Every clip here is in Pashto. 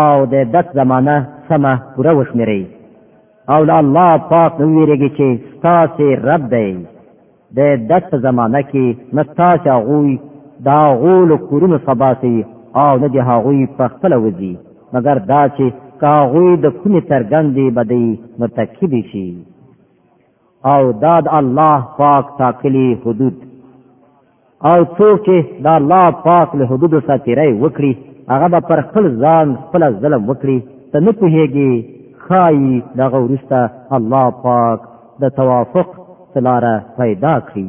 او د دک زمانه سمه پوره وشمیرئ او له الله پاک نو ویریږي چې ستاسو رب دی د دک زمانه کې نستاسو غوي دا غول کورونو سباسي او نه دی هغوی په خپل وځي مګر دا چې کاغوی د کومې څرګندې بدی مرتکب شي او دا د الله پاک تاکلی حدود او څوک چې د الله پاک له حدود څخه تیری وکړي هغه به پر خپل ځان خپل ظلم وکړي ته نه پوهیږي خای دغه ورسته الله پاک د توافق تلاره پیدا کړي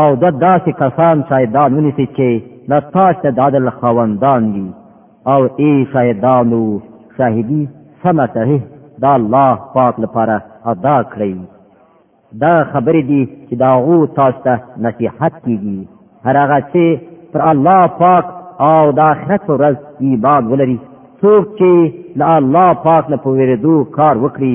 او د داسې کسان شاهدان ونیسي چې د تاسو د عدل خاوندان دي او ای شاهدانو شاهدي سمه صحیح د الله پاک لپاره ادا کړئ دا خبرې دي چې دا غو تاسو ته نصيحت کیږي هر هغه چې پر الله پاک او د آخرت پر ورځ ایمان ولري څوک چې له الله پاک نه پوهېدو کار وکړي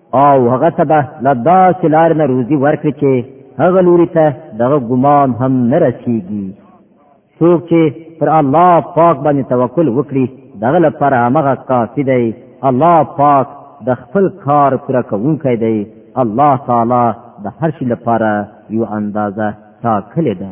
او هغه ته به له داسې لارې نه روزي ورکړي چې هغه لوري ته دغه ګمان هم نه رسیږي څوک چې پر الله پاک باندې توکل وکړي دغه لپاره هغه کافي دی الله پاک د خپل کار پوره کوونکی دی الله تعالی د هر شي لپاره یو اندازه ټاکلې ده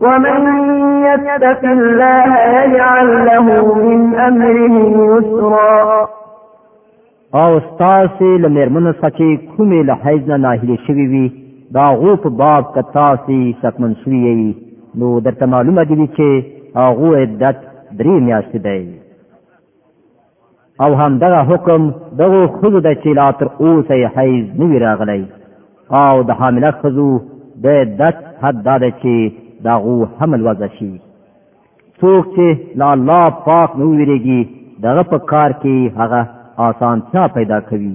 ومن يتق الله يجعل له من امره يسرا او ستاسې له مېرمنو څخه چې کومې له حیض نه ناهیلې شوې وي د هغو په باب که تاسې شکمن شوي یئ نو درته معلومه دي چې هغو عدت درې میاشتې دی او هم دغه حکم دغه خزو د چې لا تر اوسه یې حیز نه وی راغلی او د حامله خزو د دت حد دا ده چې دغه حمل وضع شي څوک چې لا الله پاک نو ویریږي دغه په کار کې هغه آسانتیا پیدا کوي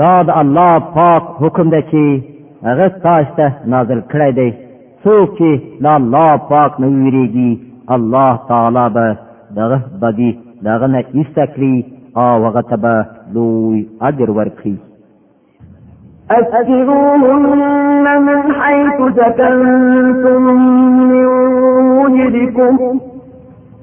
دا د الله پاک حکم دی چې هغه تاسو ته نازل کړی دی څوک چې د الله پاک نه ویریږي الله تعالی به دغه بدی دغه نه ایستکلی او هغه ته به لوی اجر ورکړي أسكنوهن من حيث سكنتم من وجدكم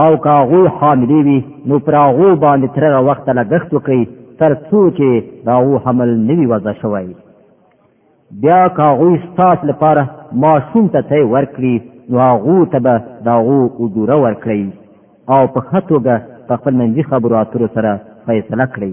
او که هغوی حاملې وي نو پر هغو باندې تر هغه وخته لګښت وکړي تر څو چې د هغو حمل نه وي وضع شوی بیا که هغوی ستاسو لپاره ماشوم ته څه ورکړي نو هغو ته به د هغو اجوره ورکړئ او په ښه توګه په خپل منځي خبرو اترو سره فیصله کړئ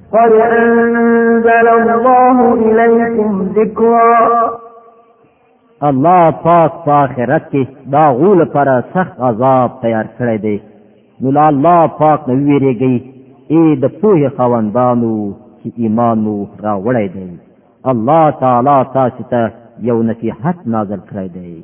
قد انزل الله الیکم ذکرا الله پاک په آخرت کې دا غول پر سخت عذاب تیار کړی دی نو لا الله پاک نو ویریږي اے د پوهه خواندانو چې ایمان مو راوړی دی الله تعالی تاسو ته یو نصیحت نازل کړی دی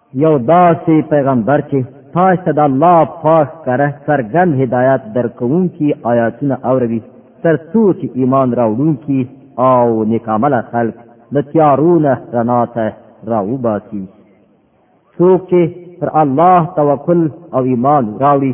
یو داسې پیغمبر چې تاسو ته د الله پاک کره سرګن هدایت درکوونکي آیاتونه اوروي تر څو چې ایمان راوړونکي او نیکامله خلک د تیارو نه رڼا ته راوباسي څوک چې پر الله توکل او ایمان راوړي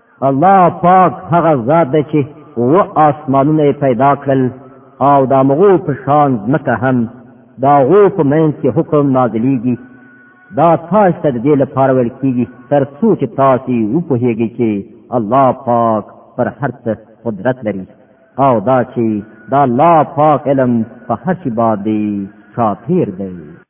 الله پاک هغه ذات دی چې و آسمانونه پیدا کړل او دا مغو په شان مکه هم دا غو په منځ کې حکم نازلېږي دا تاسو ته د دې لپاره ویل کیږي تر څو چې تاسو وپوهیږئ چې الله پاک پر هر څه قدرت لري او دا چې دا الله پاک علم په هر شي باندې شاطر دی